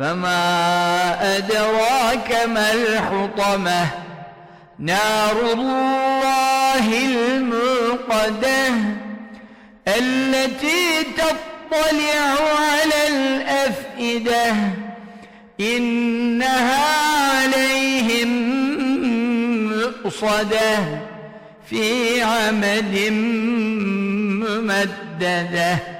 فما أدراك ما الحطمة نار الله الموقدة التي تطلع على الأفئدة إنها عليهم مؤصدة في عمد ممدده